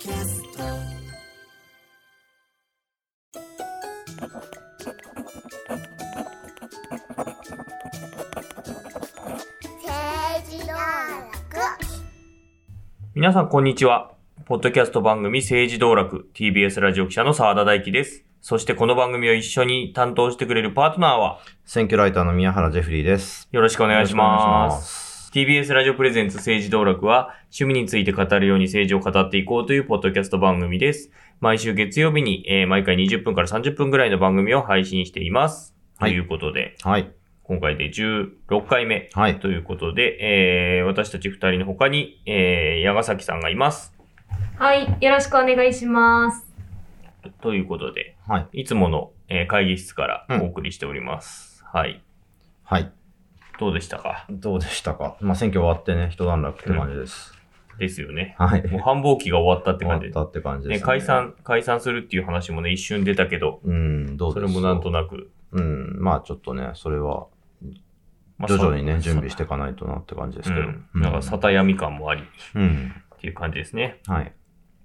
キャスト皆さん、こんにちは。ポッドキャスト番組政治道楽 TBS ラジオ記者の澤田大樹です。そしてこの番組を一緒に担当してくれるパートナーは、選挙ライターの宮原ジェフリーです。よろしくお願いし。ます TBS ラジオプレゼンツ政治道楽は、趣味について語るように政治を語っていこうというポッドキャスト番組です。毎週月曜日に、えー毎回20分から30分ぐらいの番組を配信しています。はいということで、はい。今回で16回目はい。ということで、えー私たち2人の他に、えー、矢ヶ崎さんがいます。はい、よろしくお願いします。とということで、はい。いつもの、えー会議室からうんお送りしております。はい。はい。どうでしたか？どうでしたか？まあ、選挙終わってね、一段落って感じです。ですよね。はい。もう繁忙期が終わったって感じで終わったって感じです、ね、解。散、解散するっていう話もね、一瞬出たけど、うん、どうです？それもなんとなく、うん、まあちょっとね、それはまあ徐々にね、さ準備していかないとなって感じですけど。うん。なんか、里闇感もあり、うん。っていう感じですね。はい。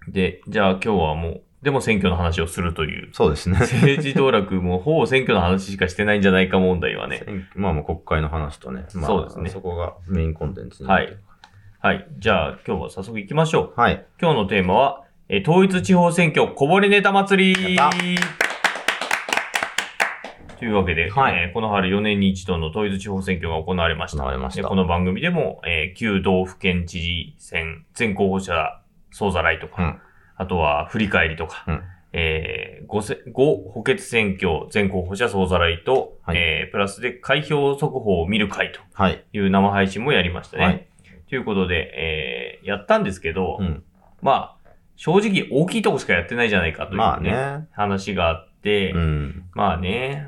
で、じゃあ今日はもう、でも選挙の話をするという、そうですね。政治道楽もほぼ選挙の話しかしてないんじゃないか問題はね。まあもう国会の話とね、まあ、そうですねそこがメインコンテンツにはい。はい。じゃあ今日は早速行きましょう。はい。今日のテーマは、えー統一地方選挙こぼれネタ祭りというわけで、はいえーこの春4年に一度の統一地方選挙が行われました。行われましたでこの番組でも、えー旧道府県知事選、全候補者総ざらいとか、うんあとは振り返りとか、うんえー、5, せ5補欠選挙全候補者総ざらいと、はいえープラスで開票速報を見る会とはい。いう生配信もやりましたね。はいということで、えーやったんですけど、うん。まあ、正直大きいとこしかやってないじゃないかという、ねまあね。話があって、うん。まあね、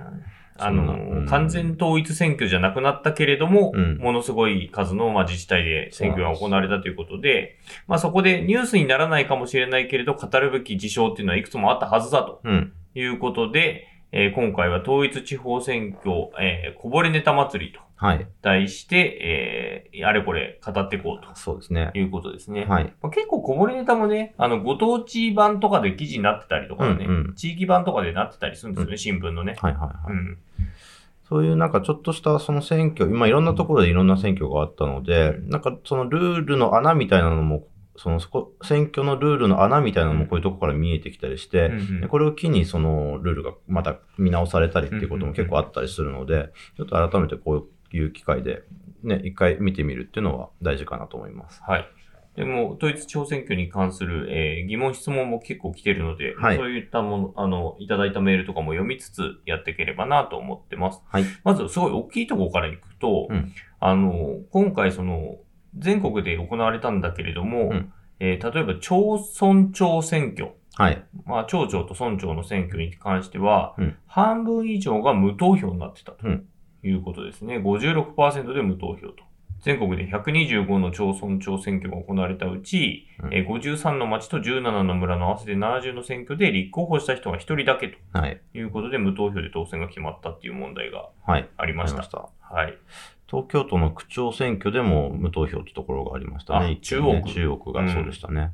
あの、そうん完全統一選挙じゃなくなったけれども、うんものすごい数の、まあ、自治体で選挙が行われたということで、まあそこでニュースにならないかもしれないけれど、語るべき事象っていうのはいくつもあったはずだとうん。いうことで、えー今回は統一地方選挙、えーこぼれネタ祭りとはい。題して、えーあれこれ語っていこうとそうですね。いうことですね。はい。まあ結構こぼれネタもね、あの、ご当地版とかで記事になってたりとかね、うんうん地域版とかでなってたりするんですよね、新聞のね。はいはいはい。うん。そういうなんかちょっとしたその選挙、今いろんなところでいろんな選挙があったので、なんかそのルールの穴みたいなのも、そのそこ、選挙のルールの穴みたいなのもこういうところから見えてきたりして、うんうんでこれを機にそのルールがまた見直されたりっていうことも結構あったりするので、ちょっと改めてこういう機会で、ね、一回見てみるっていうのは大事かなと思います。はい。でも、統一地方選挙に関する、えー疑問、質問も結構来てるので、はいそういったもの、あの、いただいたメールとかも読みつつやっていければなと思ってます。はい。まず、すごい大きいところから行くと、うんあの、今回その、全国で行われたんだけれども、うんえー例えば、町村長選挙。はい。まあ、町長と村長の選挙に関しては、うん半分以上が無投票になってたとうんいうことですね。56%で無投票と。全国で125の町村長選挙が行われたうち、うんえー53の町と17の村の合わせて70の選挙で立候補した人が1人だけとはい。いうことで無投票で当選が決まったっていう問題がはい。ありました。ありました。はい。東京都の区長選挙でも無投票ってところがありましたね。ね中央区中央区がそうでしたね。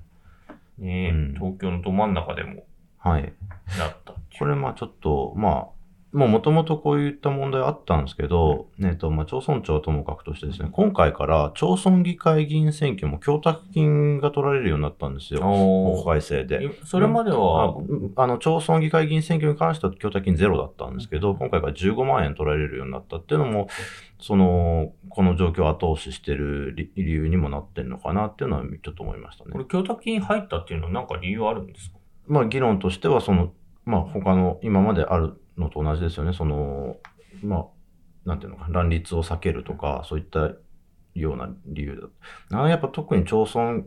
ねえうん東京のど真ん中でもはい。なったこれまあちょっと、まあ、もう元々こういった問題あったんですけど、えっと、まあ、町村長はともかくとしてですね、今回から町村議会議員選挙も供託金が取られるようになったんですよ。お法改正で。えそれまであは、あの、町村議会議員選挙に関しては供託金ゼロだったんですけど、今回から15万円取られるようになったっていうのも、その、この状況を後押ししてる理理由にもなってるのかなっていうのはちょっと思いましたねこ。れ、供託金入ったっていうのは何か理由あるんですか？まあ、議論としては、その、まあ、他の、今まであるのと同じですよね。その、まあ、なんていうのか、乱立を避けるとか、そういったような理由だ。あやっぱ特に町村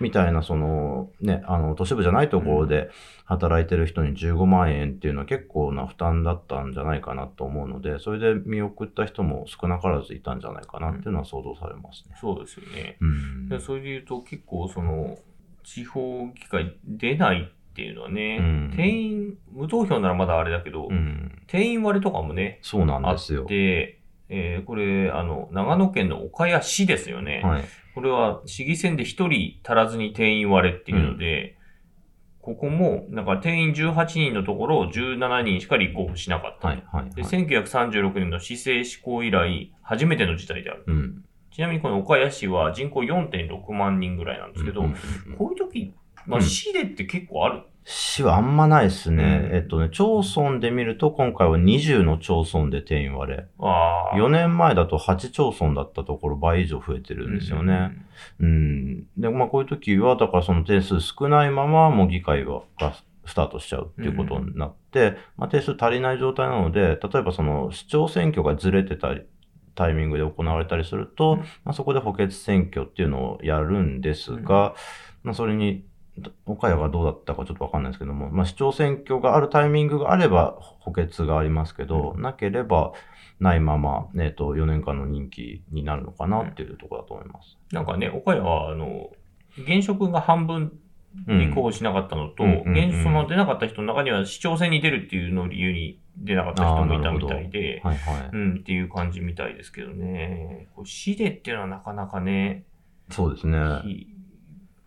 みたいな、その、ね、あの、都市部じゃないところで働いてる人に15万円っていうのは結構な負担だったんじゃないかなと思うので、それで見送った人も少なからずいたんじゃないかなっていうのは想像されますね。そうですよね。うん。でそれで言うと結構その、地方議会出ないっていうのはね、うん定員、無投票ならまだあれだけど、うん。定員割れとかもね、そうなんあっですよ。て、えーこれ、あの、長野県の岡谷市ですよね。はい。これは市議選で1人足らずに定員割れっていうので、ここも、なんか定員18人のところ17人しか立候補しなかった。はい。はい。で、はい1936年の市政施行以来、初めての事態である。うん。ちなみにこの岡谷市は人口4.6万人ぐらいなんですけど、うんうんこういう時、まあ、うん市でって結構ある？市はあんまないですね。うんえっとね、町村で見ると、今回は20の町村で定員割れ。ああ。4年前だと8町村だったところ倍以上増えてるんですよね。うん。で、まあこういう時は、だからその定数少ないまま、もう議会はがスタートしちゃうっていうことになって、まあ定数足りない状態なので、例えばその市長選挙がずれてたり、タイミングで行われたりすると、うんまあ、そこで補欠選挙っていうのをやるんですが、まあそれに、岡谷がどうだったかちょっとわかんないですけども、まあ市長選挙があるタイミングがあれば補欠がありますけど、なければないまま、えっと、4年間の任期になるのかなっていうところだと思います。なんかね、岡谷は、あの、現職が半分立候補しなかったのと、うんうんうんうん現その出なかった人の中には市長選に出るっていうのを理由に出なかった人もいたみたいで、はいはい。うん、っていう感じみたいですけどね。こう市でっていうのはなかなかね、そうですね。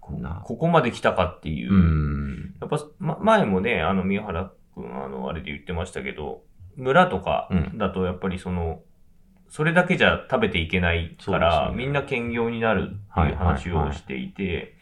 ひこなここまで来たかっていう。うん。やっぱ、ま、前もね、あの、宮原くん、あの、あれで言ってましたけど、村とかうんだとやっぱりその、それだけじゃ食べていけないから、ねみんな兼業になるっていう話をしていて、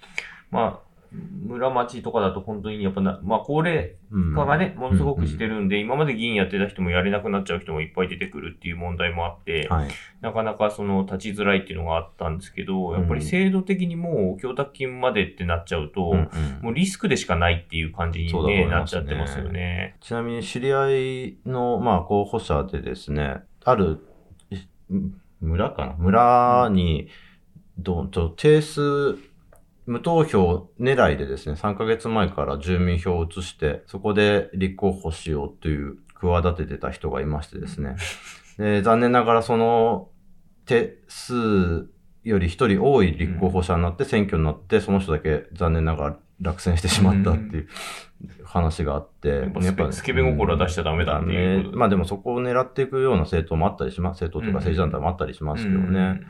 まあ、村町とかだと本当にやっぱな、まあ高齢うん化がね、ものすごくしてる。るんで、今まで議員やってた人もやれなくなっちゃう人もいっぱい出てくるっていう問題もあって、はい。なかなかその立ちづらいっていうのがあったんですけど、やっぱり制度的にもう供託金までってなっちゃうと、うんうんもうリスクでしかないっていう感じに、そうだと思ね、なっちゃってますよね。ちなみに知り合いの、まあ、候補者でですね、ある、い村かな？村に、どうちょ定数、無投票狙いでですね、3ヶ月前から住民票を移して、そこで立候補しようという企ててた人がいましてですね。で残念ながらその手数より一人多い立候補者になって選挙になって、その人だけ残念ながら落選してしまったっていう話があって、やっぱスケスケベ心は出しちゃダメだっていうことダメまあでもそこを狙っていくような政党もあったりします。政党とか政治団体もあったりしますけどね。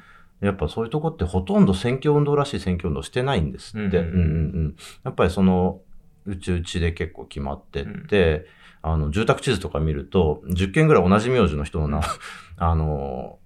やっぱそういうとこってほとんど選挙運動らしい選挙運動してないんですって。うんうんうん。うんうんうん。やっぱりその、うちうちで結構決まってって、あの、住宅地図とか見ると、10軒ぐらい同じ名字の人のな、あの、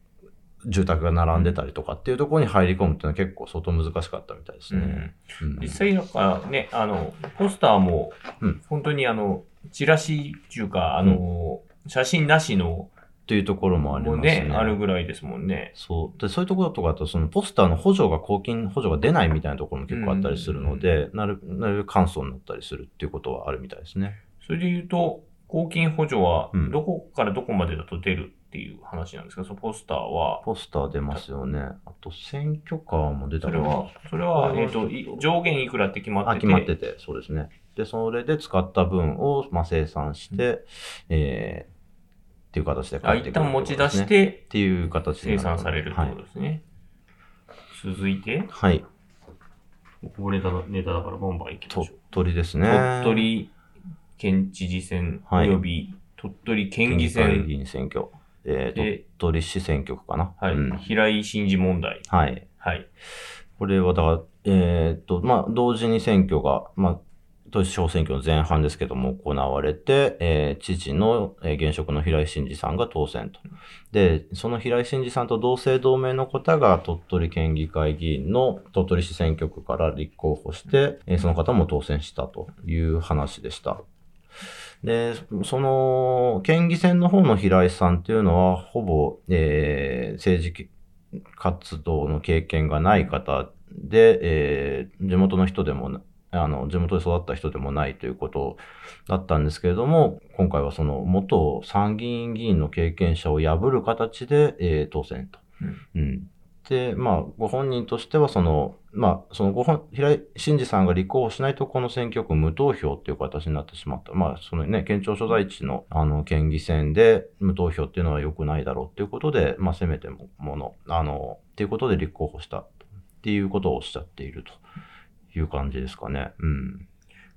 住宅が並んでたりとかっていうところに入り込むっていうのは結構相当難しかったみたいですね。うん。うん。実際なんかね、あの、ポスターもうん、本当にあの、チラシっていうか、あの、写真なしのっていうところもありもますね。ね、あるぐらいですもんね。そう。で、そういうところとかだと、そのポスターの補助が、公金補助が出ないみたいなところも結構あったりするので、なる、なるべく簡素になったりするっていうことはあるみたいですね。それで言うと、公金補助はうんどこからどこまでだと出るっていう話なんですか、そのポスターは。ポスター出ますよね。あと、選挙カーも出たかなそれは、それは、えっ、と、い上限いくらって決まってて。あ、決まってて、そうですね。で、それで使った分を、まあ、生産して、えー、っていう形でってくる旦持ち出しっていうことですねてっていう形生産されるってはいことですね。続いて、はい。これネタだネタだからバンバきましょ鳥う。取ですね。鳥取県知事選はいおよび鳥取県議県議会選、議員選挙。えー、で鳥取市選挙区かな。はい、うん平井真司問題。はい。はい。これはだから、えーっと、まあ、同時に選挙が、まあ、都市小選挙の前半ですけども行われて、えー知事の、えー現職の平井真司さんが当選と。で、その平井真司さんと同姓同名の方が鳥取県議会議員の鳥取市選挙区から立候補して、えーその方も当選したという話でした。で、その、県議選の方の平井さんっていうのは、ほぼ、えー政治活動の経験がない方で、えー地元の人でも、あの、地元で育った人でもないということだったんですけれども、今回はその元参議院議員の経験者を破る形で、えー当選と。うん。で、まあ、ご本人としては、その、まあ、そのご本、平井真司さんが立候補しないと、この選挙区無投票っていう形になってしまった。まあ、そのね、県庁所在地の、あの、県議選で無投票っていうのは良くないだろうっていうことで、まあ、せめてももの、あの、っていうことで立候補したっていうことをおっしゃっているという感じですかね。うん。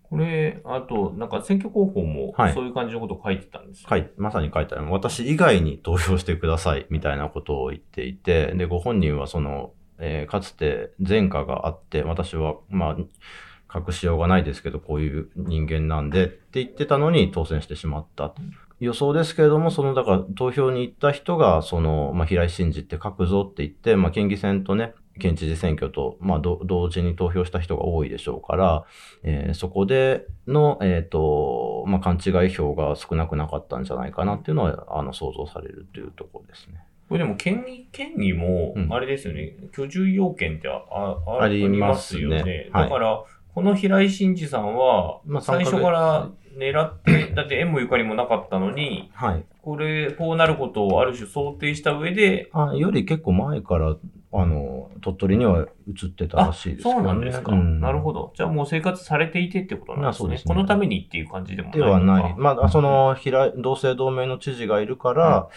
これ、あと、なんか選挙広報もはいそういう感じのことを書いてたんですよ書いまさに書いてある。私以外に投票してくださいみたいなことを言っていて、で、ご本人はその、えーかつて前科があって、私は、まあ、隠しようがないですけど、こういう人間なんでって言ってたのに当選してしまったと。予想ですけれども、その、だから投票に行った人が、その、まあ、平井真二って書くぞって言って、まあ、県議選とね、県知事選挙と、まあ、ど同時に投票した人が多いでしょうから、えーそこでの、えっ、と、まあ、勘違い票が少なくなかったんじゃないかなっていうのは、あの、想像されるというところですね。これでも県に、県にもう、んあれですよね、居住要件ってああありますよね。はいだから、この平井真二さんはまあ、最初から狙って、だって縁もゆかりもなかったのに、はい。これ、こうなることをある種想定した上で、あより結構前から、あの、鳥取には移ってたらあ、しいですけどそうね。なんですか。うんなるほど。じゃあもう生活されていてってことなんですね。すねこのためにっていう感じでもないではない。ままあ、その、平井同姓同名の知事がいるから、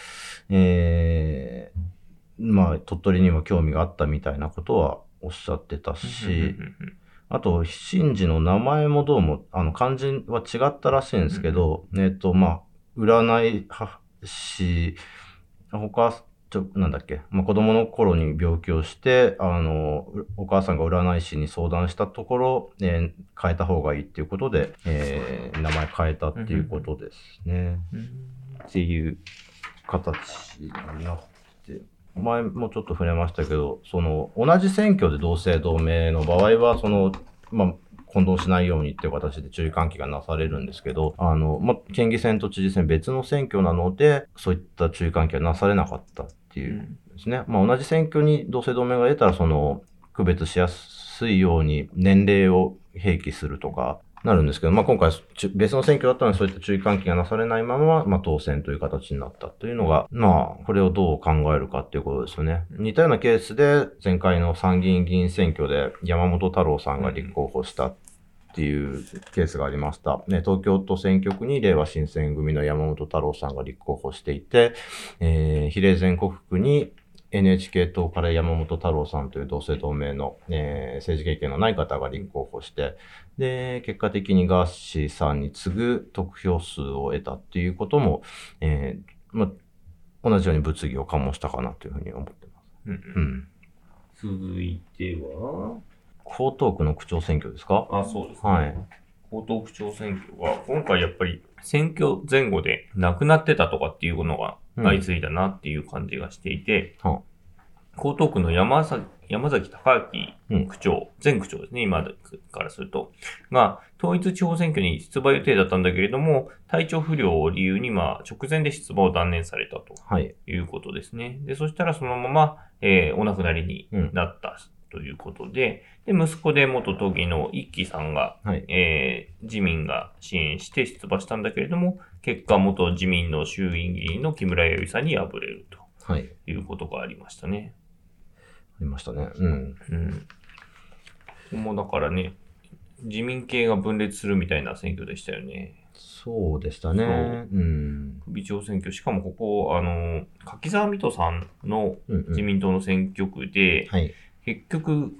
えーまあ、鳥取にも興味があったみたいなことはおっしゃってたし、あと、真治の名前もどうも、あの、漢字は違ったらしいんですけど、えっ、と、まあ、占い師、他、ちょ、なんだっけ、まあ、子供の頃に病気をして、あの、お母さんが占い師に相談したところ、えー変えた方がいいっていうことで、えー名前変えたっていうことですね。っていう形になって、前もちょっと触れましたけど、その、同じ選挙で同姓同名の場合は、その、まあ、混同しないようにっていう形で注意喚起がなされるんですけど、あの、まあ、県議選と知事選別の選挙なので、そういった注意喚起はなされなかったっていうですね。まあ、同じ選挙に同姓同名が出たら、その、区別しやすいように年齢を併記するとか、なるんですけど、まあ、今回別の選挙だったのでそういった注意喚起がなされないまま、まあ、当選という形になったというのが、まあ、これをどう考えるかっていうことですよね。似たようなケースで、前回の参議院議員選挙で山本太郎さんが立候補したっていうケースがありました。ね、東京都選挙区に令和新選組の山本太郎さんが立候補していて、えー比例全国区に NHK 党から山本太郎さんという同姓同名の、えー政治経験のない方が立候補して、で、結果的にガーシーさんに次ぐ得票数を得たっていうことも、えーまあ、同じように物議を醸したかなというふうに思ってます。うんううんん。続いては、江東区の区長選挙ですか？あ、そうですね。はい。江東区長選挙は、今回やっぱり選挙前後で亡くなってたとかっていうのが相次いだなっていう感じがしていて、は江東区の山崎山崎隆うん明区長、前区長ですね、今からすると、が、統一地方選挙に出馬予定だったんだけれども、体調不良を理由に、まあ、直前で出馬を断念されたとはい。いうことですね。で、そしたらそのまま、えーお亡くなりにうんなったということで、で、息子で元都議の一木さんが、はい。えー自民が支援して出馬したんだけれども、結果元自民の衆院議員の木村弥生さんに敗れるとはい。いうことがありましたね。ありましたね。うん。うん。もうだからね、自民系が分裂するみたいな選挙でしたよね。そうでしたね。うん。首長選挙。しかもここ、あの、柿沢水戸さんのうんうん自民党の選挙区で、はい。結局、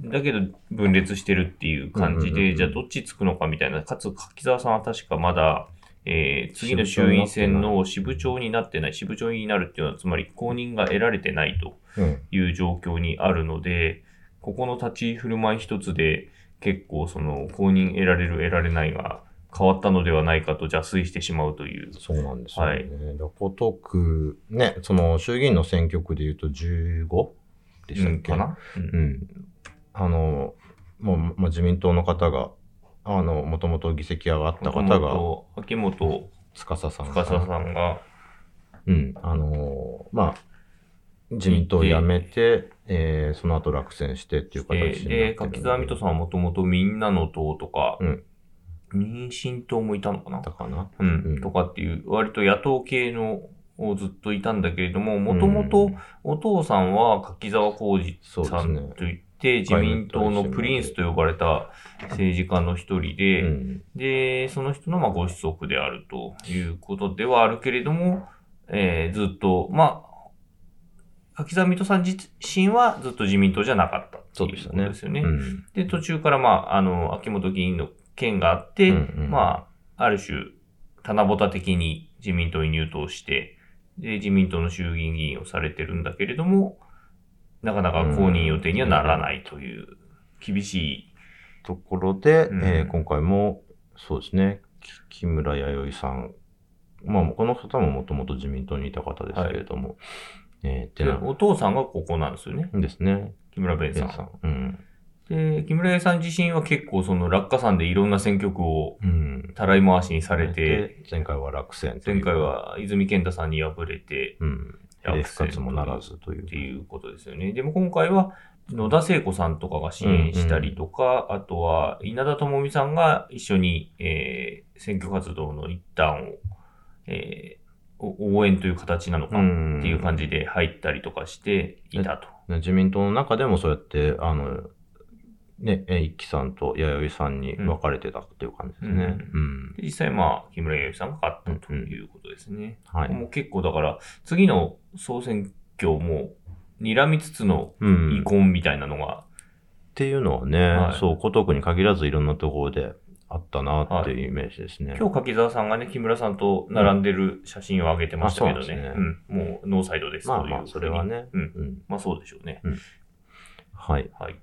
だけど分裂してるっていう感じで、うんうんうんうんじゃあどっちつくのかみたいな。かつ、柿沢さんは確かまだ、えー次の衆院選の支部長になってない、支部長になるっていうのは、つまり公認が得られてないとうん。いう状況にあるので、ここの立ち振る舞い一つで結構その公認得られる得られないが変わったのではないかと邪推してしまうという。そうなんですよね。はいだ江東区、ね、その衆議院の選挙区で言うと 15? でしたっけ、うん。かな、うん。うん。あの、もう、まあ、自民党の方が、あの、もともと議席があった方が、秋元司さん司さんが、うん。あの、まあ、自民党を辞めて、えーその後落選してっていう形になってで、柿沢水戸さんはもともとみんなの党とか、うん。民進党もいたのかな？だかな？うん、うん。とかっていう、割と野党系のをずっといたんだけれども、もともとお父さんは柿沢浩二さんそうですねといって、自民党のプリンスと呼ばれた政治家の一人で、うん。で、その人のまあご子息であるということではあるけれども、えーずっと、まあ、柿沢水戸さん自身はずっと自民党じゃなかったっていうことですよね。うん。で、途中からまあ、あの、秋元議員の件があって、うんうんまあ、ある種、棚ぼた的に自民党に入党して、で、自民党の衆議院議員をされてるんだけれども、なかなか公認予定にはならないという、厳しい、ところで、うんえー今回も、そうですね、き木村弥生さん、まあ、この方ももともと自民党にいた方ですけれども、えーってなお父さんがここなんですよね。ですね。木村弁さん。さん。うん。で、木村屋さん自身は結構その落下山でいろんな選挙区をうん。たらい回しにされて、で、前回は落選前回、は泉健太さんに敗れて、うん。復活もならずという。っていうことですよね。でも今回は野田聖子さんとかが支援したりとか、あとは稲田朋美さんが一緒に、えー選挙活動の一端を、えーお応援という形なのかんっていう感じで入ったりとかしていたと。ね自民党の中でもそうやって、あの、ね、え一木さんと弥生さんに分かれてたっていう感じですね。ううん。で実際まあ、木村弥生さんが勝ったということですね。はい。もう結構だから、次の総選挙も睨みつつのうん。遺恨みたいなのが、っていうのはね、はいそう、江東区に限らずいろんなところであったなっていうイメージですね。今日柿沢さんがね、木村さんと並んでる写真を上げてましたけどね。うんあそうなんうん。もうノーサイドです。まあというまあ、それはね。うん。うん。まあそうでしょうね。はい。はい。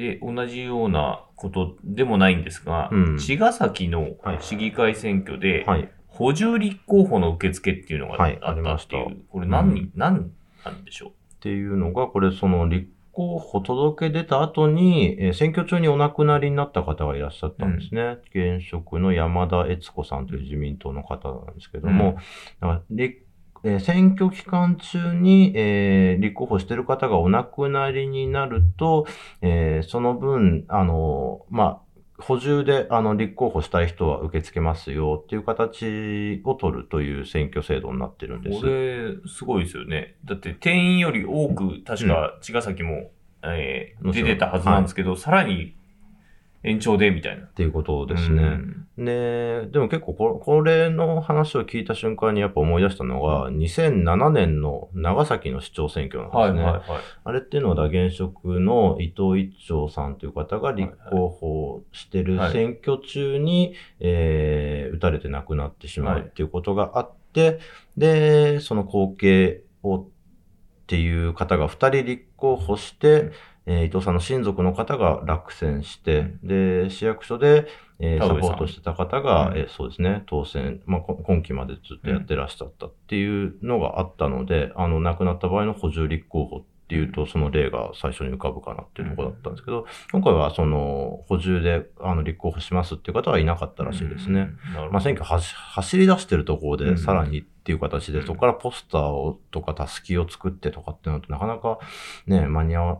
で、同じようなことでもないんですが、うん。茅ヶ崎のはい。市議会選挙で、はい。補充立候補の受付っていうのがあはいったありました。っていう、これ何に、う何なんでしょっていうのが、これ、その立候補届け出た後に、えー選挙中にお亡くなりになった方がいらっしゃったんですね。現職の山田悦子さんという自民党の方なんですけども、だから立えー選挙期間中に、えー立候補している方がお亡くなりになると、えーその分、あの、まあ、補充であの立候補したい人は受け付けますよっていう形を取るという選挙制度になってるんです。うこれ、すごいですよね。だって定員より多く、確か茅ヶ崎も、えーもちろん出てたはずなんですけど、さらに延長でみたいな。っていうことですね。うんで、でも結構ここれの話を聞いた瞬間にやっぱ思い出したのが、2007年の長崎の市長選挙なんですね。はいはいはい。あれっていうのは、現職の伊藤一長さんという方が立候補してるはい選挙中に、えー撃たれて亡くなってしまはいうっていうことがあって、で、その後継をっていう方が2人立候補して、えー伊藤さんの親族の方が落選して、で、市役所で、えーサポートしてた方が、うん。えーそうですね、当選、まあ、こ今期までずっとやってらっしゃったっていうのがあったので、あの、亡くなった場合の補充立候補っていうと、その例が最初に浮かぶかなっていうところだったんですけど、今回はその、補充で、あの、立候補しますっていう方はいなかったらしいですね。。まあ、選挙走り出してるところで、うん。さらにっていう形で、うんそこからポスターをとか、たすきを作ってとかってなると、なかなかね、間に合わ、うん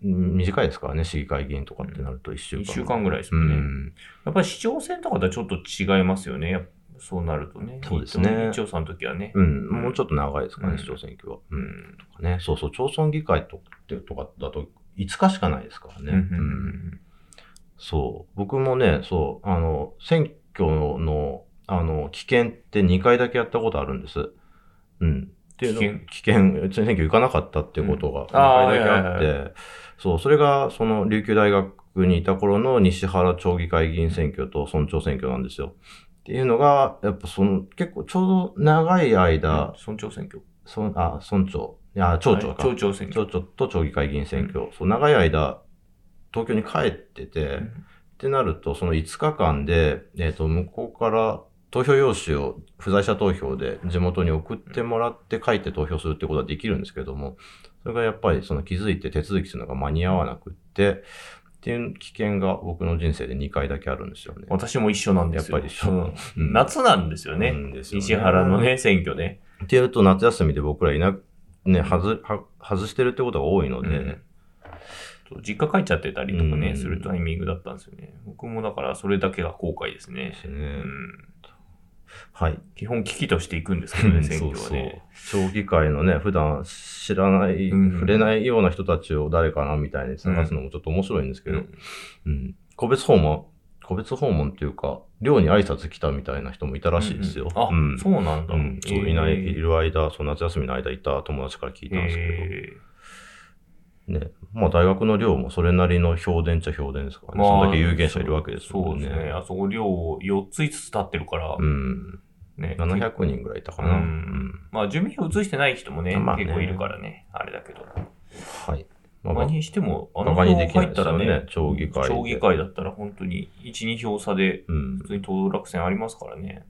短いですからね、市議会議員とかってなると1週間。一週間ぐらいですうもんね。ん。やっぱり市長選とかとはちょっと違いますよね。そうなるとね。そうですね一長さんの時はね。うん、もうちょっと長いですかね、うん市長選挙は。ううん。ん。とかね、そうそう、町村議会ととかだと5日しかないですからね。うんうんそう。僕もね、そう、あの、選挙の、あの、危険って2回だけやったことあるんです。うん。っていうの危危険、選挙行かなかったっていうことが2あー回だけあって、そう、それが、その、琉球大学にいた頃の西原町議会議員選挙と村長選挙なんですよ。っていうのが、やっぱその、結構ちょうど長い間、村長選挙。そんあ、村長、いや、町長か。はい町長選挙。町長と町議会議員選挙、そう長い間、東京に帰ってて、うんってなると、その5日間で、えっ、と、向こうから投票用紙を不在者投票で地元に送ってもらって書いて投票するってことはできるんですけども、それがやっぱりその気づいて手続きするのが間に合わなくって、っていう危険が僕の人生で2回だけあるんですよね。私も一緒なんですよ。やっぱり一緒うんうん夏なんですよね。よね西原のね、選挙ね。っていうと夏休みで僕らいな、ね、はず、は外してるってことが多いので、うん実家帰っちゃってたりとかね、うんするタイミングだったんですよね。僕もだからそれだけが後悔ですね。ですねうんはい。基本危機としていくんですけどね、選挙はね。そうそう。町議会のね、普段知らない、うん。触れないような人たちを誰かなみたいに探すのもちょっと面白いんですけど、うん。個別訪問、個別訪問っていうか、寮に挨拶来たみたいな人もいたらしいですよ。あ、うん。そうなんだ。うん。そういない、いえーる間、その夏休みの間いた友達から聞いたんですけど、えね、まあ大学の寮もそれなりの評伝っちゃ評伝ですからね。そんだけ有権者いるわけですもんね。そうですね。あそこ寮4つ5つ立ってるから、うん。ね。700人ぐらいいたかうな。ん。まあ住民票移してない人もね、まあね結構いるからね、あれだけど。はい。まあ、まあ、まにしても、ああ、のバカにできない入ったらねね。、町議会で。町議会だったら本当に1、2票差でうん普。通に当落選ありますからね。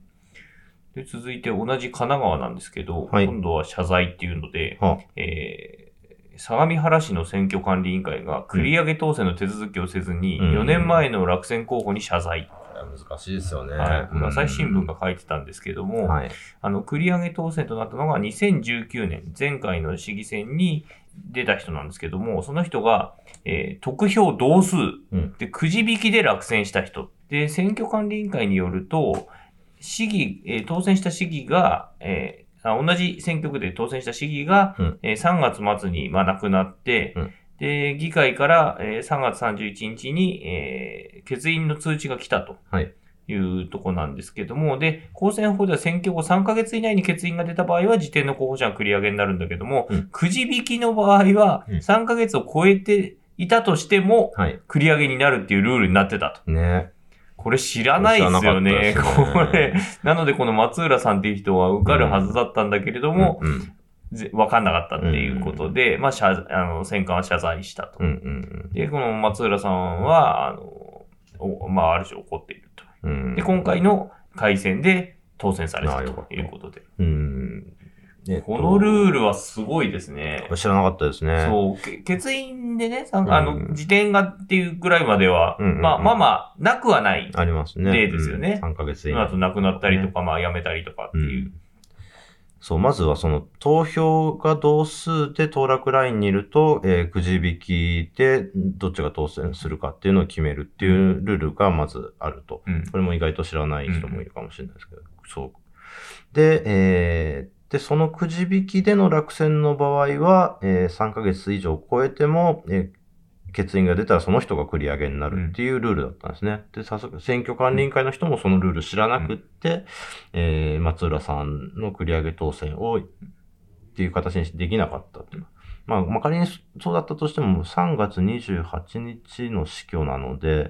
で、続いて同じ神奈川なんですけど、はい今度は謝罪っていうので、はえー相模原市の選挙管理委員会が繰り上げ当選の手続きをせずに、うん4年前の落選候補に謝罪。難しいですよね。はい。朝日新聞が。が書いてたんですけども、はい。あの、繰り上げ当選となったのが2019年、前回の市議選に出た人なんですけども、その人が、えー得票同数うんでくじ引きで落選した人。で、選挙管理委員会によると、市議、えー当選した市議が、えーあ同じ選挙区で当選した市議が、うんえー3月末に、まあ、亡くなって、うんで、議会から、えー3月31日に、えー欠員の通知が来たと。はい。いうとこなんですけども、で、公選法では選挙後3ヶ月以内に欠員が出た場合は、時点の候補者が繰り上げになるんだけども、うんくじ引きの場合は、うん3ヶ月を超えていたとしても、はい。繰り上げになるっていうルールになってたと。ね。これ知らないですよね。ねこれ、なのでこの松浦さんっていう人は受かるはずだったんだけれども、うん。うんぜわかんなかったっていうことで、まあ、謝、あの、戦艦は謝罪したと。うんうんで、この松浦さんは、あの、おまあ、ある種怒っていると。うん。で、今回の改選で当選されたということで。うん。えっとこのルールはすごいですね。知らなかったですね。そう、け欠員でね、さんあの、時点がっていうぐらいまでは、うんうんうんまあまあまあ、なくはない。ありますね。例ですよねうん3ヶ月以内。その後亡くなったりとか、まあ辞めたりとかっていう。そう、まずはその投票が同数で当落ラインにいると、えーくじ引きでどっちが当選するかっていうのを決めるっていうルールがまずあると。うん。これも意外と知らない人もいるかもしれないですけど、そう。で、えーで、そのくじ引きでの落選の場合は、えー3ヶ月以上超えても、えー欠員が出たらその人が繰り上げになるっていうルールだったんですね。で、早速、選挙管理委員会の人もそのルール知らなくって、えー松浦さんの繰り上げ当選をっていう形にできなかったっていう。まあ、まあ仮にそうだったとしても、3月28日の死去なので、ん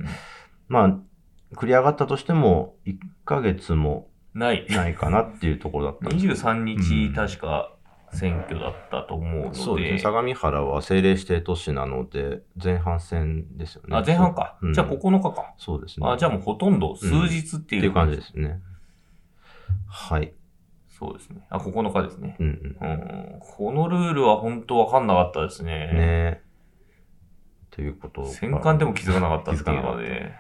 まあ、繰り上がったとしても、1ヶ月もない。ないかなっていうところだったんです。23日、うん確か選挙だったと思うので。そうですね。相模原は政令指定都市なので、前半戦ですよね。あ、前半か。うんじゃあ9日か。そうですね。あ、じゃあもうほとんど数日っていう。っていう感じですね。はい。そうですね。あ、9日ですね。うんうん。うん。このルールは本当わかんなかったですね。ねということが戦艦でも気づかなかったっていうので。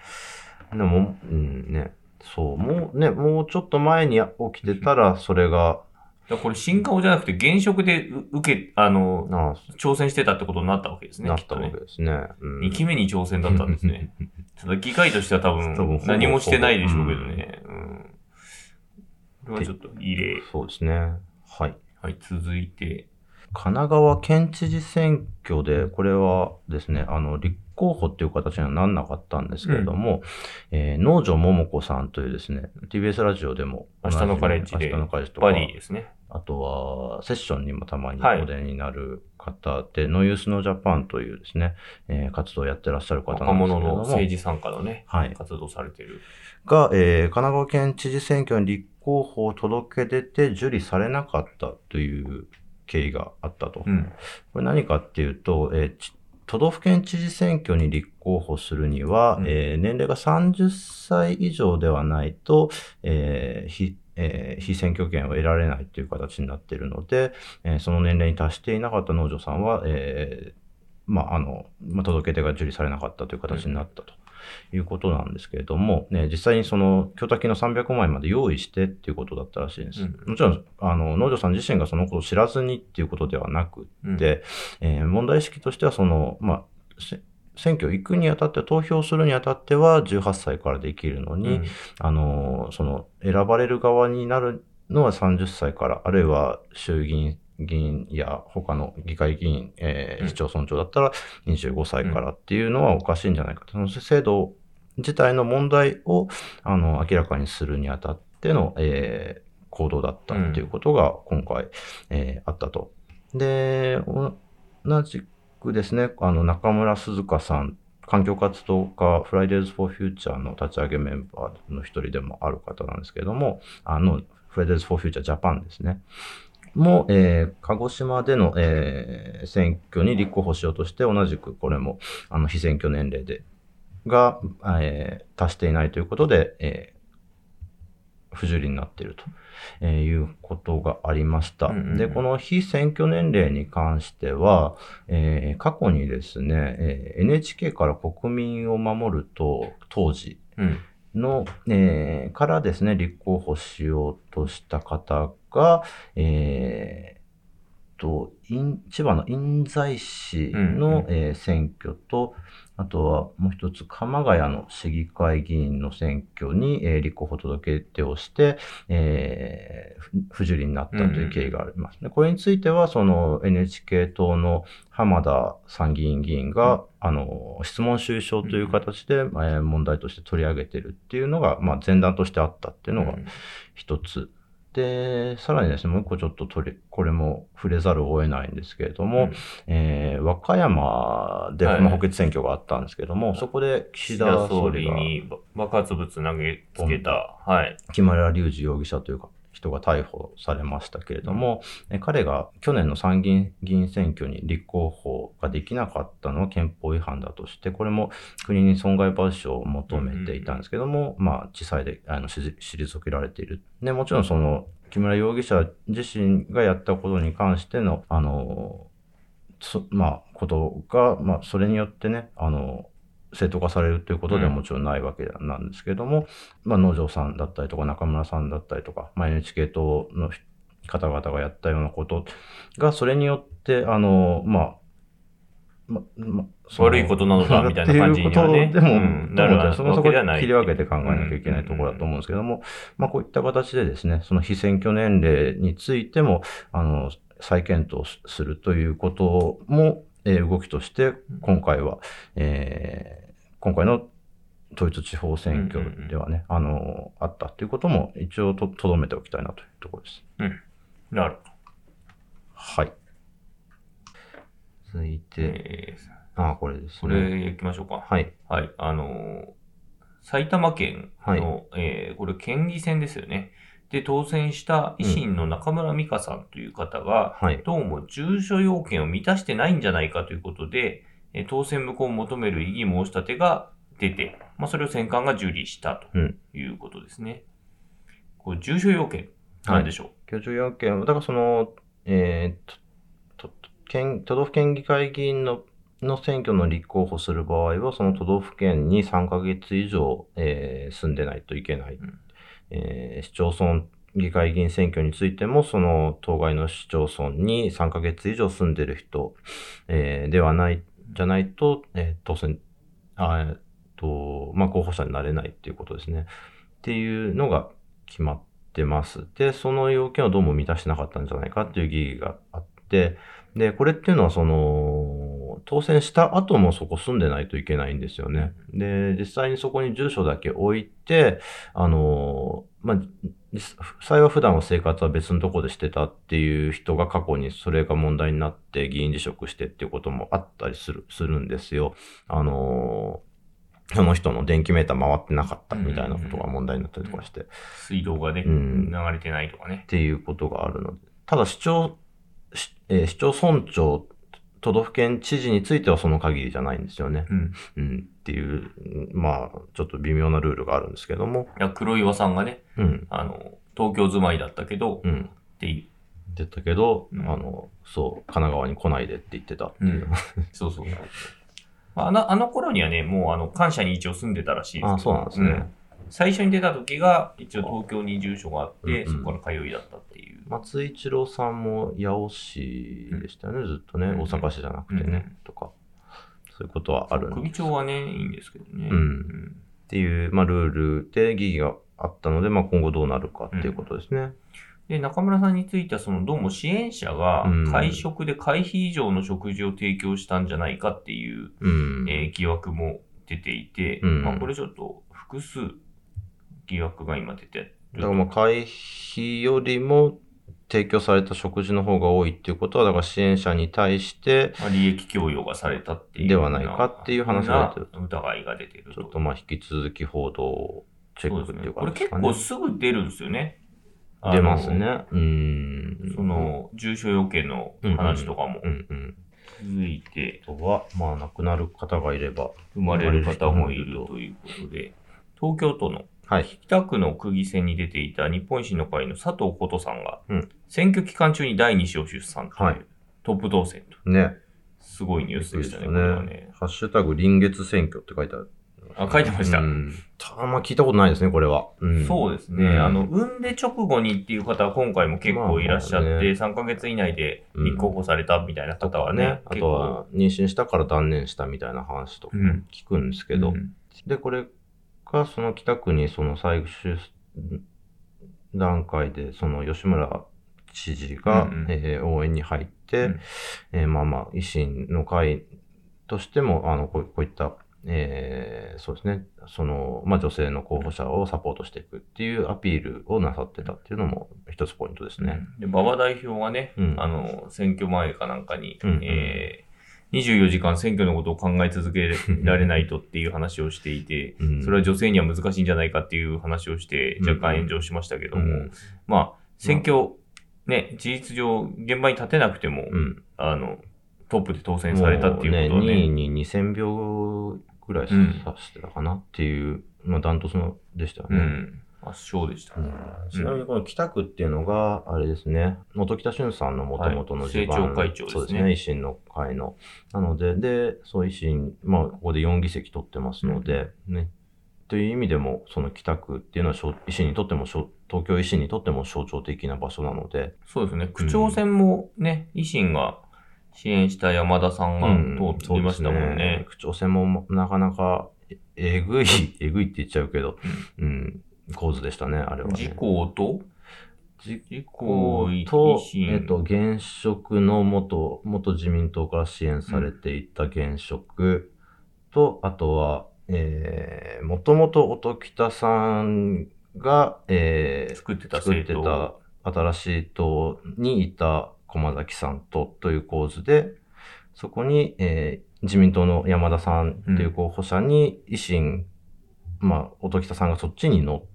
でも、うんね。そう、もうね、もうちょっと前に起きてたら、それが、だからこれ新顔じゃなくて現職でう受け、あの、あ挑戦してたってことになったわけですね。なったわけですね。うん2期目に挑戦だったんですね。ただ議会としては多多分分何もしてないでしょうけどね。うん。これはちょっと異例。そうですね。はい。はい、続いて。神奈川県知事選挙で、これはですね、あの、立候補っていう形にはなんなかったんですけれども、えー農女桃子さんというですね、TBS ラジオでも明日のカレッジで明日のカレッジとかバディですね。あとは、セッションにもたまにはいお出になる方で、ノーユースノージャパンというですね、えー活動をやってらっしゃる方若なんですけども、の政治参加のね、はい。活動されてる。が、えー神奈川県知事選挙に立候補を届け出て受理されなかったという経緯があったと。うん。これ何かっていうと、えーち都道府県知事選挙に立候補するには、うん。えー年齢が30歳以上ではないと、えー非えー非選挙権を得られないという形になっているので、えーその年齢に達していなかった農女さんは、えーまあ、あの、まあ、届け出が受理されなかったという形になったということなんですけれども、ね、実際にその、供託金の300万円まで用意してっていうことだったらしいんです。うん。もちろん、あの、農女さん自身がそのことを知らずにっていうことではなくうん。で、えー問題意識としては、その、まあ、せ選挙行くにあたって、投票するにあたっては18歳からできるのに、うん。あの、その、選ばれる側になるのは30歳から、あるいは衆議院議員や他の議会議員、えーうん市町村長だったら25歳からっていうのはおかしいんじゃないかと。その制度自体の問題を、あの、明らかにするにあたっての、えー行動だったっていうことが今回、えーあったと。で、お同じくですね、あの、中村鈴香さん、環境活動家、フライデーズ・フォー・フューチャーの立ち上げメンバーの一人でもある方なんですけども、あの、フライデーズ・フォー・フューチャー・ジャパンですね。も、えー鹿児島での、えー選挙に立候補しようとして、同じくこれも、あの、被選挙年齢で、が、えー達していないということで、えー不受理になっていると、えーいうことがありました。うんうんうんで、この被選挙年齢に関しては、えー過去にですね、えー NHK から国民を守ると、当時、うん。の、えーからですね、立候補しようとした方が、えーと、印千葉の印西市の、うんうん。えー選挙と、あとはもう一つ、鎌ヶ谷の市議会議員の選挙に、えー立候補届け出をして、えー不不受理になったという経緯があります。でこれについては、その NHK 党の浜田参議院議員が、あの、質問収書という形で、えー問題として取り上げてるっていうのが、まあ、前段としてあったっていうのが一つ。で、さらにですね、もう一個ちょっと取り、これも触れざるを得ないんですけれども、うんえー和歌山で、補欠選挙があったんですけども、そこで岸田総理に爆発物投げつけた。はい。木村隆二容疑者というか人が逮捕されましたけれども、え彼が去年の参議院議員選挙に立候補ができなかったのは憲法違反だとして、これも国に損害賠償を求めていたんですけども、まあ、地裁であのし退けられている。で、もちろんその木村容疑者自身がやったことに関しての、あの、そまあ、ことが、まあ、それによってね、あの、正当化されるということではもちろんないわけなんですけども、まあ、農場さんだったりとか、中村さんだったりとか、まあ、NHK 党の方々がやったようなことが、それによって、あの、まあ、ま、ま、悪いことなのかみたいな感じにはね。でも、うん。なるそこそこわけではない。切り分けて考えなきゃいけないところだと思うんですけども、まあ、こういった形でですね、その非選挙年齢についても、あの、再検討するということも、えー動きとして、今回は、えー今回の統一地方選挙ではね、あの、あったということも一応と、とどめておきたいなというところです。なるほど。はい。続いて、えあ、これですーこね。れ行きましょうか。はい。はい。あのー埼玉県の、えーこれ県議選ですよね。で、当選した維新の中村美香さんという方が、はい。どうも住所要件を満たしてないんじゃないかということで、えー当選無効を求める異議申し立てが出て、まあ、それを選管が受理したとうんいうことですね。これ住所要件なんでしょ居住要件は、だからその、えーと、と県都道府県議会議員のの選挙の立候補する場合は、その都道府県に3ヶ月以上、えー住んでないといけない。うんえー市町村議会議員選挙についても、その当該の市町村に3ヶ月以上住んでる人、えーではない、じゃないと、えー当選、あえっと、まあ、候補者になれないっていうことですね。っていうのが決まってます。で、その要件をどうも満たしてなかったんじゃないかっていう疑義があって、で、これっていうのはその、当選した後もそこ住んでないといけないんですよね。で、実際にそこに住所だけ置いて、あの、まあ、実際は普段は生活は別のところでしてたっていう人が過去にそれが問題になって議員辞職してっていうこともあったりする、するんですよ。あの、その人の電気メーター回ってなかったみたいなことが問題になったりとかして。水道がね、うん流れてないとかねっ。ていうことがあるので、ただ市長、しえー市町村長、都道府県知事についてはその限りじゃないんですよね。うん。うん、っていう、うんまあ、ちょっと微妙なルールがあるんですけども、いや黒岩さんがね、うん、あの、東京住まいだったけど、うん。って。言ってたけど、うんあの、そう、神奈川に来ないでって言ってたっていう。そうそう。まああのあの頃にはね、もうあの、感謝に一応住んでたらしいですけど。あそうなんですね最初に出た時が、一応東京に住所があって、うんうんそこから通いだったっていう。松井一郎さんも八尾市でしたよね、ずっとね、うん大阪市じゃなくてね、うんとか。そういうことはあるんで首長はね、いいんですけどね。うんっていう、まあ、ルールで疑義があったので、まあ、今後どうなるかっていうことですね。で、中村さんについては、その、どうも支援者がうん会食で会費以上の食事を提供したんじゃないかっていう、うん。えー疑惑も出ていて、うんまあ、これちょっと複数疑惑が今出てる。だからまあ会費よりも、提供された食事の方が多いっていうことは、だから支援者に対して、まあ、利益供与がされたっていう。ではないかっていう話が出てるな疑いが出てるちょっとまあ引き続き報道をチェックっていうこれ結。構すぐ出るんですよね。出ます。ね。うーん。そ、の、重症要件の話とかもうんうん。続いて、あとは、まあ亡くなる方がいれば、生まれる方もいるということで、東京都のはい。北区の区議選に出ていた日本維新の会の佐藤琴さんが、うん選挙期間中に第2子を出産という、はいトップ当選と。ね。すごいニュースでしたね、こびっくりれはね。ハッシュタグ臨月選挙って書いてある。あ、書いてました。うん。あんま聞いたことないですね、これは。うん、そうですね。うんあの、産んで直後にっていう方は今回も結構いらっしゃって、まあまあね3ヶ月以内で立候補されたみたいなと方はね、かね、あ結構とは妊娠したから断念したみたいな話と聞くんですけど、うんで、これがその北区にその最終段階で、その吉村知事が、うんうん。えー応援に入って、うん。えーまあまあ、維新の会としても、あの、こうこういった、えーそうですね、その、まあ女性の候補者をサポートしていくっていうアピールをなさってたっていうのも一つポイントですね。で、馬場代表がね、うん。あの、選挙前かなんかに、うんうん。えー24時間選挙のことを考え続けられないとっていう話をしていて、うん。それは女性には難しいんじゃないかっていう話をして、うん。若干炎上しましたけども、うん。まあ、選挙、ね、事実上、現場に立てなくても、うん。あの、トップで当選されたっていうことはもうね、2位ね、に2000秒ぐらいうん差してたかなっていう、まあダントツのでしたよね。うん、圧勝でしたね。ちなみにこの北区っていうのが、あれですね、元北俊さんの元々の地盤、はい政調会長ですね。そうですね、維新の会の。なので、で、そう維新、まあ、ここで4議席取ってますので、ね。という意味でも、その北区っていうのは象、維新にとっても象、東京維新にとっても象徴的な場所なので、そうですね。区長選もね、維新が支援した山田さんが通ってましたもんそうですね。区長選もなかなかええぐい、えぐいって言っちゃうけど、うん、構図でしたね、あれは、ね。自公と？自自公公とえっと、現職の元、元自民党から支援されていた現職と、あとは、えー、もともと音北さんが、えー、作ってた作って。た新しい党にいた駒崎さんとという構図で、そこに、えー自民党の山田さんという候補者に維新、まあ、音北さんがそっちに乗って、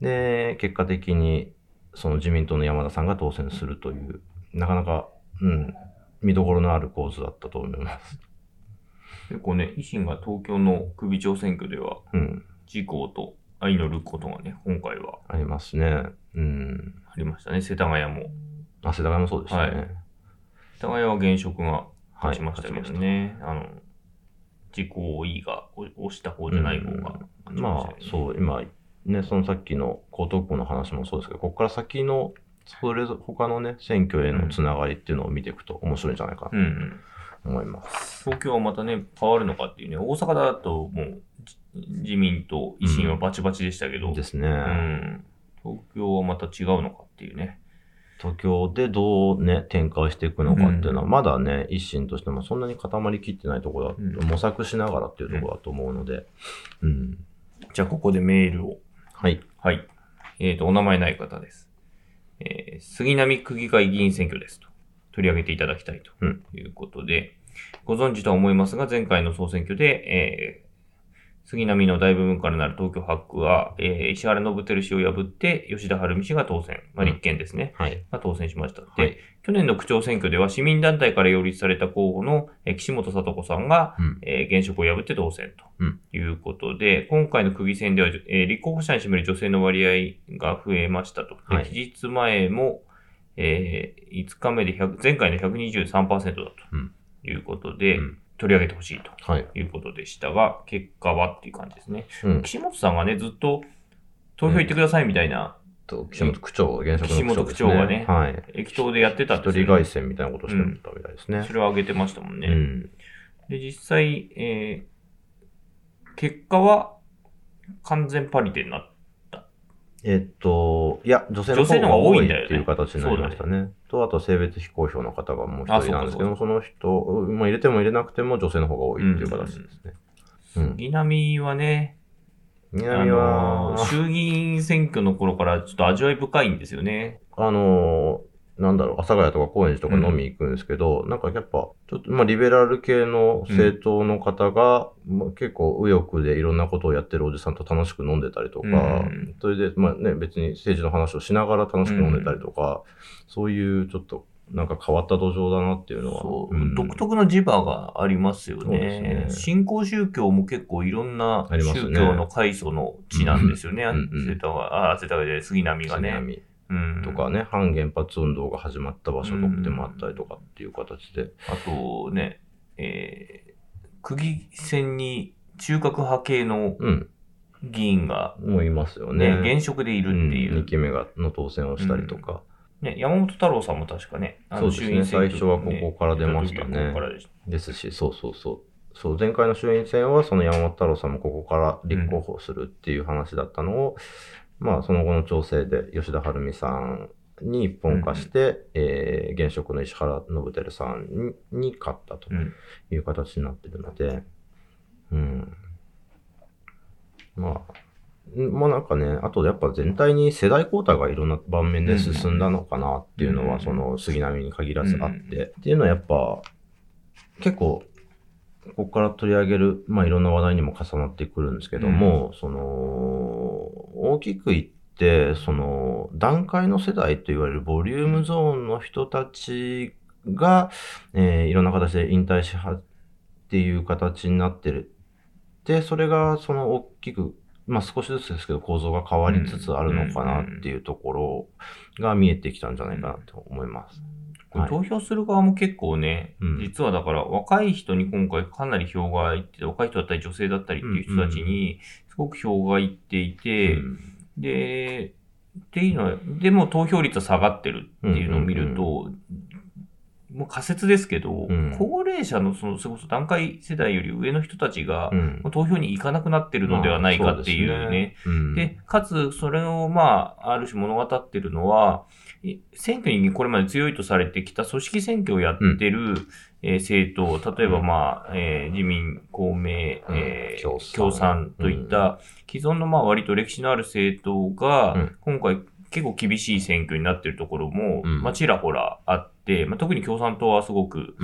で、結果的にその自民党の山田さんが当選するという、なかなか、うん、見どころのある構図だったと思います。結構ね、維新が東京の首長選挙では、うん、自公と相乗ることがね、今回はありますね。うん。ありましたね。世田谷も。あ、世田谷もそうでしたね。はい世田谷は現職がはい勝ちましたけどね。あの、自公 E が押した方じゃない方が勝ちままあそう、今、ね、そのさっきの江東区の話もそうですけど、ここから先の、それぞ他のね、選挙へのつながりっていうのを見ていくと面白いんじゃないかうんう。なんと思います。東京はまたね、変わるのかっていうね。大阪だともう、じ自民と維新はバチバチでしたけど、ですね、うん。東京はまた違うのかっていうね。東京でどうね、展開していくのかっていうのは、うんまだね、一心としてもそんなに固まりきってないところだ、うん模索しながらっていうところだと思うので、うん。じゃあ、ここでメールを。はい。はい。えっ、と、お名前ない方です。えー杉並区議会議員選挙ですと。取り上げていただきたいとうんいうことで、ご存知とは思いますが、前回の総選挙で、えー杉並の大部分からなる東京8区は、えー石原信輝氏を破って、吉田晴美氏が当選。まあ、うん立憲ですね。はい。が当選しました。はいで、去年の区長選挙では市民団体から擁立された候補の、えー岸本聡子さんが、うん。えー現職を破って当選うんということで、今回の区議選では、えー立候補者に占める女性の割合が増えましたと。ではい期日前も、えー5日目で100前回の123%だとうんいうことで、うん取り上げてほしいとはい。いうことでしたが、結果はっていう感じですね。うん。岸本さんがね、ずっと投票行ってくださいみたいな、と岸本区長、現職のね。岸本区長がねはい。駅頭でやってたんで一すよ、ね。人凱旋みたいなことしてたみたいですね。それを挙げてましたもんね。うん。で、実際、えー結果は完全パリテになっえっと、いや、女性の方が多いっていう形になりましたね。と、あと性別非公表の方がもう一人なんですけども、その人、まあ入れても入れなくても女性の方が多いっていう形ですね。うん。杉並はね、杉並は、衆議院選挙の頃からちょっと味わい深いんですよね。あのーなんだろう、阿佐ヶ谷とか高円寺とか飲み行くんですけど、なんかやっぱ、ちょっと、まあ、リベラル系の政党の方が、まあ結構右翼でいろんなことをやってるおじさんと楽しく飲んでたりとか、うん。それで、まあね、別に政治の話をしながら楽しく飲んでたりとか、そういうちょっと、なんか変わった土壌だなっていうのは。そう、ん。独特の磁場がありますよね。ね。新興宗教も結構いろんな宗教の開祖の地なんですよね。うんうん世田谷、あ、世田谷で杉並がね。とかね、反原発運動が始まった場所でもあったりとかっていう形で。あとね、えー、釘線に中核派系のうん。議員がもういますよね、ね。現職でいるっていう。2期目がの当選をしたりとか。ね、山本太郎さんも確かね、そうですね最初はここから出ましたねですし、そうそうそう。そう、前回の衆院選は、その山本太郎さんもここから立候補するっていう話だったのを、まあ、その後の調整で吉田晴美さんに一本化して、えー現職の石原信輝さんにに勝ったとうん。いう形になってるので、うん。まあ、んまあなんかね、あとやっぱ全体に世代交代がいろんな場面で進んだのかなっていうのは、うん。その杉並に限らずあって、うんっていうのはやっぱ、結構、ここから取り上げる、まあいろんな話題にも重なってくるんですけども、その、大きく言って、その、段階の世代と言われるボリュームゾーンの人たちが、えーいろんな形で引退しはっていう形になってる。で、それがその大きく、まあ少しずつですけど構造が変わりつつあるのかなっていうところが見えてきたんじゃないかなと思います。投票する側も結構ね、うん。実はだから若い人に今回かなり票がいってて、若い人だったり女性だったりっていう人たちにすごく票がいっていて、うん。で、っていうのは、でも投票率は下がってるっていうのを見ると、もう仮説ですけど、うん。高齢者のその、それこそ段階世代より上の人たちが、うん。投票に行かなくなってるのではないかっていうね。まあそうですね。うん。で、かつ、それを、まあ、ある種物語ってるのは、い選挙にこれまで強いとされてきた組織選挙をやってる、えー政党、例えば、うん。まあ、えー自民、公明、えー共産。といった、既存の、まあ、割と歴史のある政党が、うん。今回、結構厳しい選挙になっているところも、うん。まあ、ちらほらあって、まあ、特に共産党はすごく、うん。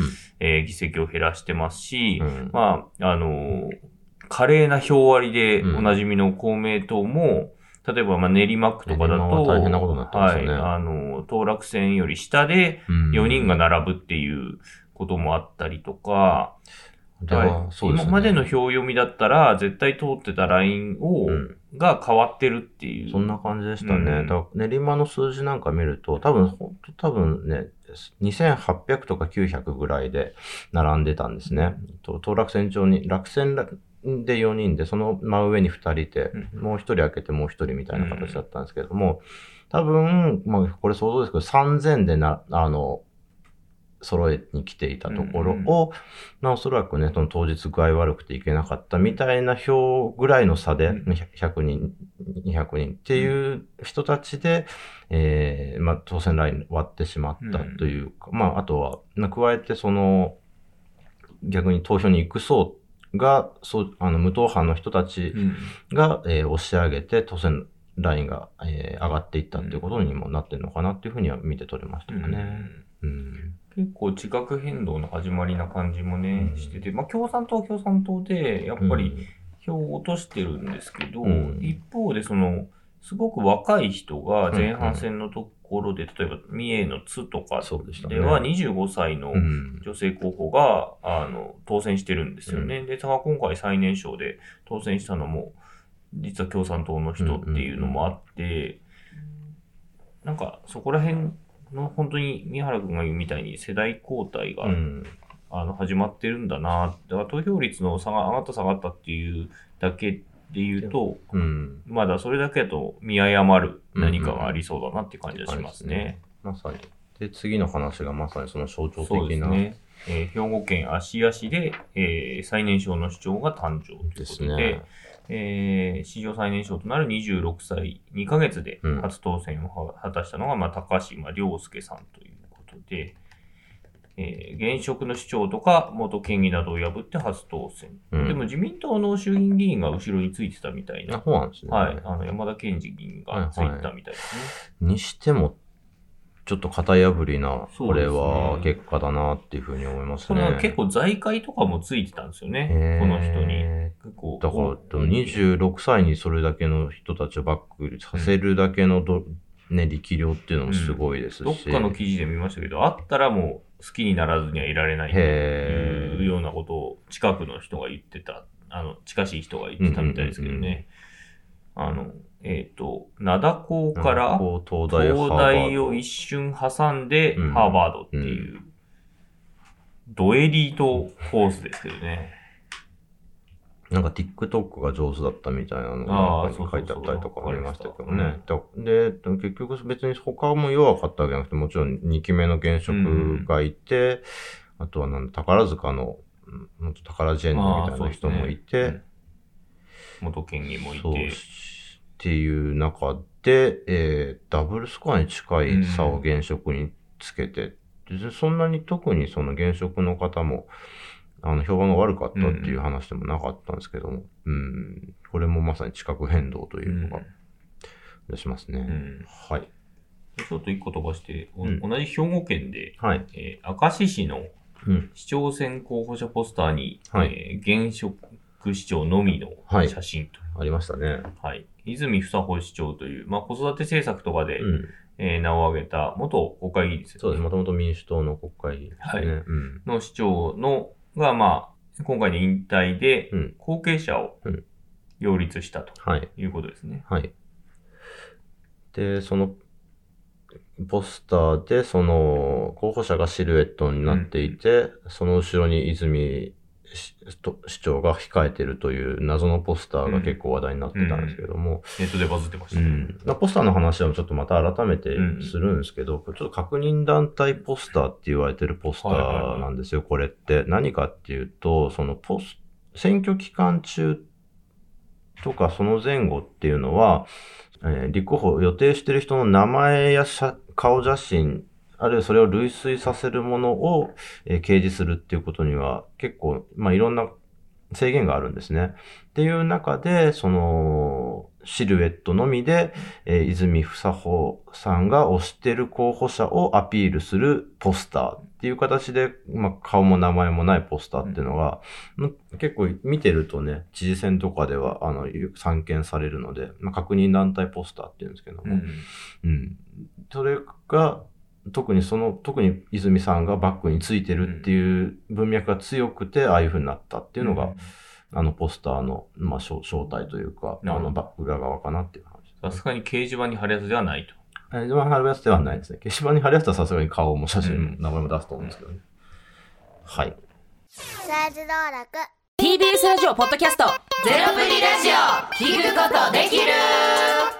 えー議席を減らしてますし、うん。まあ、あのー華麗な票割りでうん。おなじみの公明党も、例えば、まあ、練馬区とかだと、は大変なことになってますよね。はい、あのー、当落線より下でうん。4人が並ぶっていうこともあったりとか、ではそうですね。今までの票読みだったら、絶対通ってたラインを、うん。が変わってるっていう。そんな感じでしたね。うん。練馬の数字なんか見ると、多分、本当多分ね、2800とか900ぐらいで並んでたんですね。と当落線上に、落線で4人で、その真上に2人で、もう1人開けてもう1人みたいな形だったんですけども、多分、まあ、これ想像ですけど、3000でな、あの、揃えに来ていたところを、まあおそらくね、その当日具合悪くていけなかったみたいな票ぐらいの差で、うん。100人、200人っていう人たちで、えーまあ当選ライン割ってしまったというか、まああとは、まあ加えてその、逆に投票に行く層が、そう、あの、無党派の人たちうん。が、えー押し上げて当選ラインが、えー上がっていったっていうことにもなってるのかなっていうふうには見て取れましたよね。うん。結構地殻変動の始まりな感じもね、うん。してて、まあ共産党は共産党で、やっぱり票を落としてるんですけど、うん。一方でその、すごく若い人が前半戦のところで、例えば三重の津とかそうでは25歳のうん。女性候補が、あの、当選してるんですよね。で、ただ今回最年少で当選したのも、実は共産党の人っていうのもあって、なんかそこら辺の本当に宮原君が言うみたいに世代交代が、うん。あの始まってるんだな。だから投票率の差が上がった下がったっていうだけで言うと、うん。まだそれだけだと見誤る何かがありそうだなって感じがしますね。まさに。で、次の話がまさにその象徴そうで的な。すね。えー兵庫県芦屋市で、えー最年少の市長が誕生ということで、ですね。えー史上最年少となる26歳2ヶ月でうん初当選を果たしたのが、まあ、高島良介さんということで、えー現職の市長とか元県議などを破って初当選。うんでも自民党の衆議院議員が後ろについてたみたいあな。そうなんですね。はい。あの、山田賢治議員がついてたみたいですね。にしても、ちょっと型破りな、これは結果だなっていうふうに思いますこね。れは結構財界とかもついてたんですよね。この人に。結構。だから、こう26歳にそれだけの人たちをバックさせるだけのど、ね、力量っていうのもすごいですし。どっかの記事で見ましたけど、あったらもう好きにならずにはいられないとへーいうようなことを近くの人が言ってた、あの、近しい人が言ってたみたいですけどね。あの、えっ、と、灘高から東大東大を一瞬挟んでうんハーバードっていう、ドエリートコースですけどね。なんか TikTok が上手だったみたいなのが書いてあったりとかありましたけどね。だで、結局別に他も弱かったわけじゃなくて、もちろん2期目の現職がいて、あとはなんだ宝塚の、うんほんと宝ジェンヌみたいな人もいて、あーそうですね。元県議もいて。っていう中で、えーダブルスコアに近い差を現職につけて、でそんなに特にその現職の方も、あの、評判が悪かったっていう話でもなかったんですけども、うん、これもまさに地殻変動というのが出しますね。うんはい。ちょっと一個飛ばして、同じ兵庫県で、はい。えー明石市のうん。市長選候補者ポスターに、はいえー現職市長のみのはい写真と。ありましたね。はい。泉房穂市長という、まあ、子育て政策とかで、うん。えー名を挙げた元国会議員ですよね。そうです。もともと民主党の国会議員ですね。はいうん。の市長の、が、まあ、今回の引退でうん、後継者をうん擁立したとはい。いうことですね。はい。で、その、ポスターで、その、候補者がシルエットになっていて、その後ろに泉市長が控えてるという謎のポスターが結構話題になってたんですけども、ネットでバズってましうた。ね。ん。まあポスターの話はちょっとまた改めてするんですけど、ちょっと確認団体ポスターって言われてるポスターなんですよ、これって。何かっていうと、そのポス、選挙期間中とかその前後っていうのは、えー立候補を予定してる人の名前や写顔写真、あるいはそれを類推させるものを、えー掲示するっていうことには結構、まあ、いろんな制限があるんですね。っていう中で、その、シルエットのみで、えー泉房穂さんが推してる候補者をアピールするポスターっていう形で、まあ、顔も名前もないポスターっていうのが、うん結構見てるとね、知事選とかでは、あの、散見されるので、まあ、確認団体ポスターっていうんですけども、うん。うん。それが、特にその、特に泉さんがバックについてるっていう文脈が強くて、ああいう風になったっていうのが、あのポスターの、まあ、正正体というか、あの、バ裏側かなっていう話です、さすがに掲示板に貼るやつではないと。えー、一番貼るやつではないですね。掲示板に貼るやつはさすがに顔も写真もうん名前も出すと思うんですけどね。はい。チャージ道楽 TBS ラジオポッドキャストゼロプリラジオ聞くことできる